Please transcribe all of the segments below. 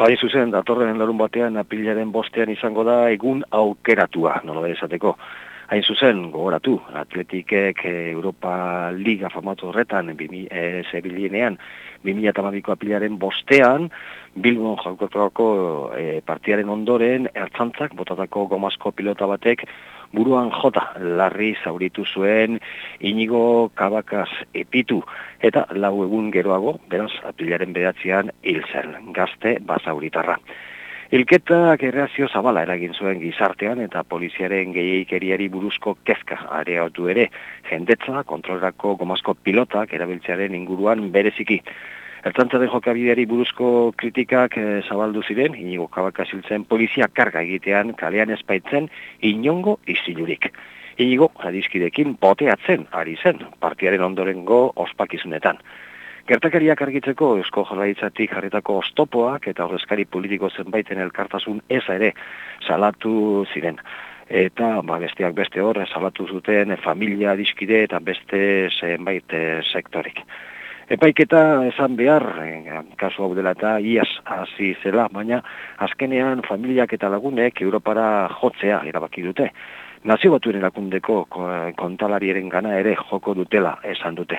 Bai zuzen, datorren larun batean apilaren bostean izango da egun aukeratua, nola da esateko. Hain zuzen, gogoratu, atletikek Europa Liga famatu horretan, e, zebilinean, 2008ko apilaren bostean, Bilbon jaukotako e, partiaren ondoren, ertzantzak, botatako gomazko pilota batek, buruan jota larri zauritu zuen inigo kabakaz epitu eta lau egun geroago, beraz, apilaren bedatzean hil zen, gazte bazauritarra. Ilketak erreazio zabala eragin zuen gizartean eta poliziaren gehiikeriari buruzko kezka areatu ere, jendetza, kontrolrako gomazko pilotak erabiltzearen inguruan bereziki. Ertzantzaren jokabideari buruzko kritikak e, zabaldu ziren, inigo kabaka ziltzen polizia karga egitean kalean espaitzen inongo izilurik. Inigo, adizkidekin boteatzen ari zen, partiaren ondorengo ospakizunetan. Gertakariak argitzeko eusko jarraitzatik jarritako ostopoak eta horrezkari politiko zenbaiten elkartasun eza ere salatu ziren. Eta ba, besteak beste hor, salatu zuten familia adiskide eta beste zenbait eh, sektorik. Epaiketa esan behar, eh, kasu hau dela eta iaz hasi zela, baina azkenean familiak eta lagunek Europara jotzea erabaki dute. Nazio batuen erakundeko kontalariaren gana ere joko dutela esan dute.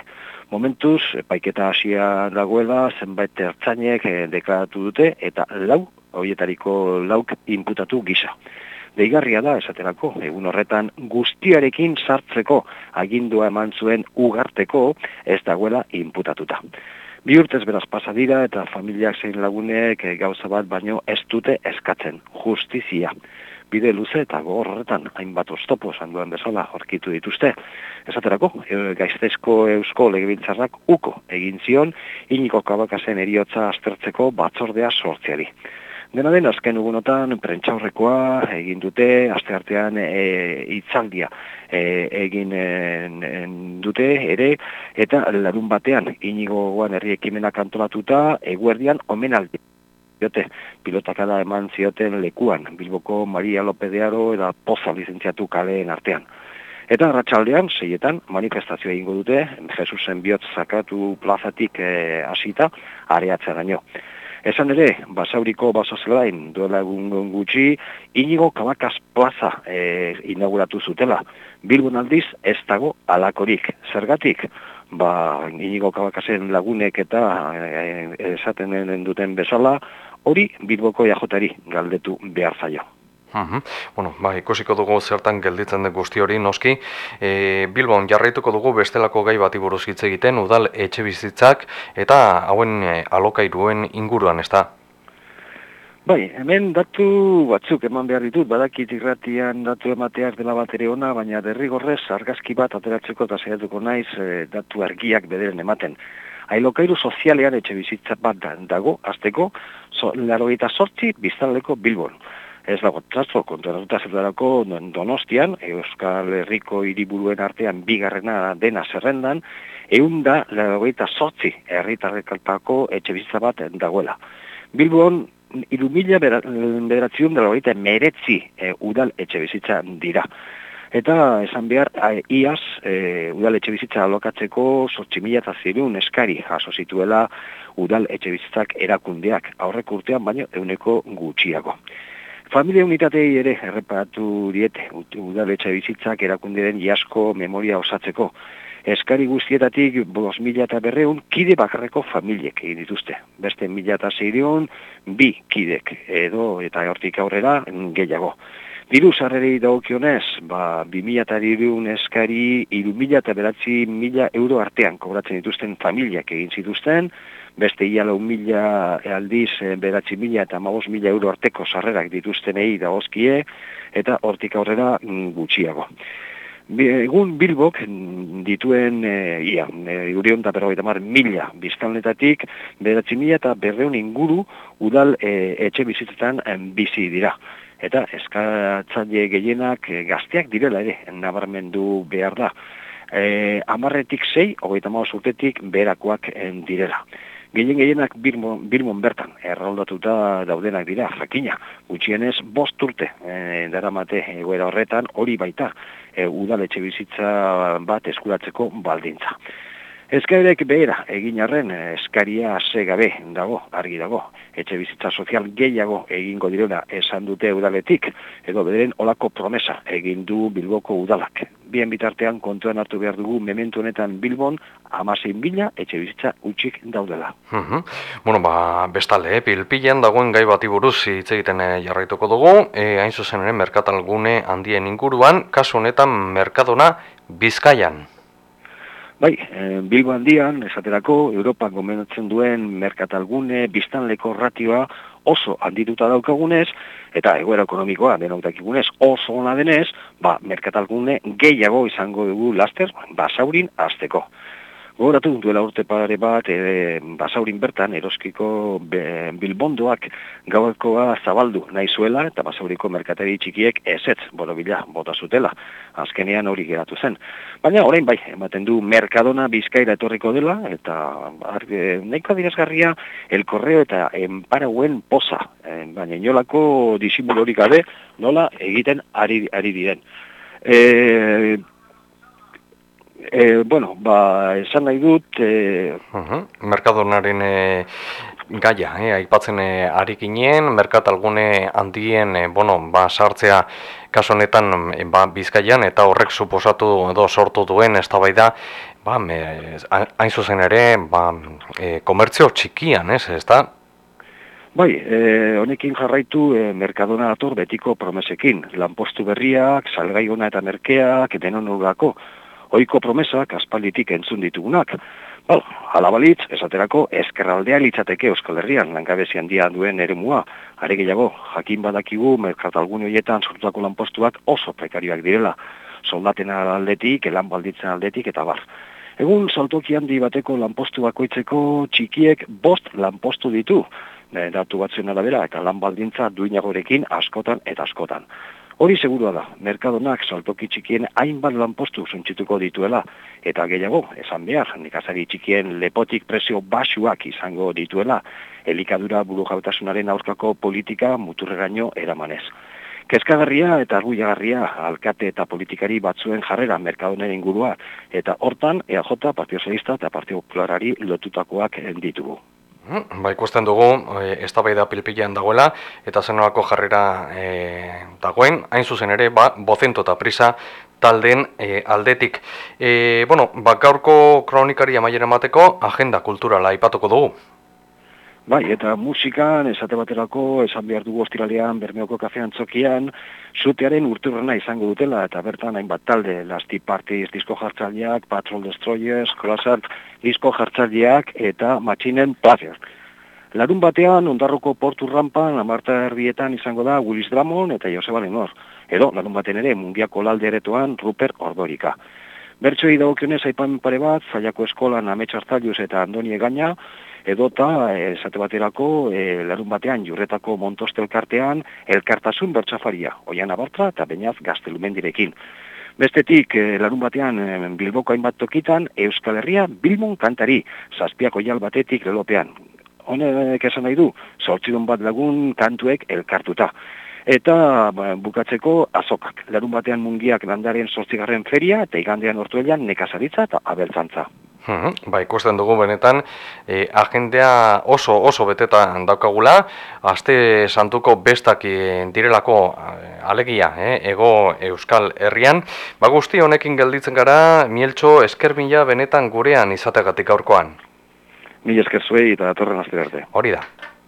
Momentuz, epaiketa hasia dagoela, zenbait ertzainek eh, deklaratu dute, eta lau, horietariko lauk inputatu gisa. Deigarria da, esaterako, egun horretan guztiarekin sartzeko agindua eman zuen ugarteko ez dagoela inputatuta. Bi urtez beraz pasa dira eta familiak zein lagunek eh, gauza bat baino ez dute eskatzen, justizia. Bide luze eta gogor horretan hainbat oztopo sanduan bezala horkitu dituzte. Esaterako, e, gaiztezko eusko legebiltzarrak uko egin zion, iniko kabakasen eriotza aztertzeko batzordea sortziari. Dena den, azken ugunotan, prentxaurrekoa egin dute, aste artean e, itzaldia e, egin dute ere, eta larun batean, inigo guan herri ekimenak antolatuta, eguerdian omenaldi. Jote, pilotakada eman zioten lekuan, Bilboko Maria López de Aro eta Poza lizentziatu kaleen artean. Eta ratxaldean, seietan, manifestazioa egingo dute, Jesusen bihotz zakatu plazatik e, asita, areatzea daño. Esan ere, basauriko baso zelain duela egun gutxi, inigo kabakaz plaza e, inauguratu zutela. Bilbon aldiz ez dago alakorik. Zergatik, ba, inigo kabakazen lagunek eta e, duten bezala, hori Bilboko jajotari galdetu behar zaio. Uhum. Bueno, ba, ikusiko dugu zertan gelditzen den guzti hori noski. E, Bilbon jarraituko dugu bestelako gai bati buruz hitz egiten udal etxe bizitzak eta hauen e, alokairuen inguruan, ez da? Bai, hemen datu batzuk eman behar ditut, badakit irratian datu emateak dela bat ere ona, baina derrigorrez argazki bat ateratzeko eta zaiatuko naiz e, datu argiak bederen ematen. Ailokairu sozialean etxe bizitza bat dago, azteko, so, laro sortzi biztanleko Bilbon ez dago trazo kontratuta zertarako donostian, Euskal Herriko hiriburuen artean bigarrena dena zerrendan, egun da lagoita sortzi herritarrekaltako etxe bizitza bat dagoela. Bilbon, iru mila bederatziun dela meretzi e, udal etxe bizitza dira. Eta esan behar, iaz, e, udal etxe bizitza alokatzeko sortzi mila eta zirun eskari jaso zituela udal etxe bizitzak erakundeak aurrek urtean, baino euneko gutxiago. Familia unitatei ere erreparatu diete, udaletxa bizitzak erakunderen jasko memoria osatzeko. Eskari guztietatik bos mila eta berreun kide bakarreko familiek egin dituzte. Beste mila eta zeireun bi kidek edo eta hortik aurrera gehiago. Diru sarrerei daukionez, ba, bi mila eta eskari, iru mila eta beratzi mila euro artean kobratzen dituzten familiak egin zituzten, beste iala un mila aldiz e, beratzi mila eta magos mila euro arteko sarrerak dituztenei da oskie, eta hortik aurrera mm, gutxiago. Egun Bilbok dituen e, ia, e, urion da berrogeita mar mila biztanletatik beratzi mila eta berreun inguru udal e, etxe bizitetan bizi dira eta eskatzaile gehienak e, gazteak direla ere, nabarmendu behar da. E, amarretik zei, hogeita maus urtetik, berakoak en, direla. Gehien gehienak birmon, birmon bertan, erraldatuta daudenak dira, jakina, gutxienez bost urte, e, dara mate egoera horretan, hori baita, e, udaletxe bizitza bat eskuratzeko baldintza. Eskairek behera egin arren eskaria ze gabe dago, argi dago. Etxe bizitza sozial gehiago egingo direla esan dute udaletik, edo bederen olako promesa egin du Bilboko udalak. Bien bitartean kontuan hartu behar dugu mementu honetan Bilbon amasein bila etxe bizitza utxik daudela. Mm Bueno, ba, bestale, eh? pilpilean dagoen gai bati buruz hitz egiten eh, jarraituko dugu, e, hain zuzen ere merkatalgune handien inguruan, kasu honetan merkadona Bizkaian. Bai, e, Bilbo handian, esaterako, Europan gomendatzen duen merkatalgune, biztanleko ratioa oso handituta daukagunez, eta egoera ekonomikoa denok dakigunez oso ona denez, ba, merkatalgune gehiago izango dugu laster, basaurin azteko. Gogoratu duela urte pare bat, e, basaurin bertan, eroskiko bilbondoak gauekoa zabaldu nahi zuela, eta basauriko merkateri txikiek ezetz borobila bota zutela. Azkenean hori geratu zen. Baina orain bai, ematen du Merkadona bizkaira etorriko dela, eta argi, nahiko adirazgarria, el korreo eta enparauen poza. E, baina inolako disimulorik gabe, nola egiten ari, ari diren. E, E, bueno, ba, esan nahi dut... E... Uh -huh. Merkadonaren e, gaia, e, aipatzen e, ari ginen, merkatalgune handien, e, bueno, ba, sartzea kaso honetan e, ba, bizkaian, eta horrek suposatu edo sortu duen ez da ba, me, hain zuzen ere, ba, e, komertzio txikian, ez, ez da? Bai, e, honekin jarraitu e, Merkadona ator betiko promesekin, lanpostu berriak, salgaiona eta merkeak, denonugako, oiko promesak aspalditik entzun ditugunak. Bal, alabalitz, esaterako, eskerraldea litzateke Euskal Herrian, langabezi handia duen ere mua. Are gehiago, jakin badakigu, merkatalgun horietan sortutako lanpostuak oso prekarioak direla. Soldaten aldetik, elan balditzen aldetik, eta bar. Egun, saltoki handi bateko lanpostu bakoitzeko txikiek bost lanpostu ditu. Datu batzuen arabera, eta lan baldintza duinagorekin askotan eta askotan. Hori segurua da, merkadonak saltoki txikien hainbat lanpostu suntzituko dituela, eta gehiago, esan behar, nekazari txikien lepotik presio basuak izango dituela, elikadura buru jautasunaren aurkako politika muturreraino eramanez. Kezkagarria eta arguiagarria alkate eta politikari batzuen jarrera merkadonen ingurua, eta hortan EAJ, Partio Socialista eta Partio Popularari lotutakoak ditugu. Ba, ikusten dugu, e, ez da bai da pilpilean dagoela, eta zenolako jarrera e, dagoen, hain zuzen ere, ba, bozento eta prisa talden e, aldetik. E, bueno, ba, gaurko kronikari amaiera mateko, agenda kulturala ipatuko dugu. Bai, eta musikan, esate baterako, esan behar dugu ostiralean, Bermeoko kafean txokian, zutearen urturrena izango dutela, eta bertan hainbat talde, Lasti Parties, Disko Jartzaliak, Patrol Destroyers, Kolasart, Disko Jartzaliak, eta Matxinen Plazer. Larun batean, ondarroko portu rampan, amarta erdietan izango da Willis Dramon eta Joseba Lenor. Edo, larun baten ere, mundiako lalde eretoan, Rupert Ordorika. Bertxoi dagokionez aipan pare bat, Zaiako Eskolan Ametsartalius eta Andoni Egaina, edota esate baterako e, larun batean jurretako montostelkartean elkartasun bertsafaria, oian abartra eta bainaz gaztelumendirekin. Bestetik, e, larun batean Bilboko hainbat tokitan, Euskal Herria Bilmon kantari, zazpiako jal batetik lelopean. Honek esan nahi du, sortzidun bat lagun kantuek elkartuta. Eta ba, bukatzeko azokak. Larun batean mungiak landaren sortzigarren feria, eta igandean ortuelian nekazaritza eta abeltzantza. Hmm, ba, ikusten dugu benetan, e, agendea oso oso betetan daukagula, aste santuko bestak e, direlako e, alegia, eh, ego euskal herrian. Ba, guzti honekin gelditzen gara, mieltxo eskerbila benetan gurean izategatik aurkoan. Mil esker zuei eta torren aste Hori da.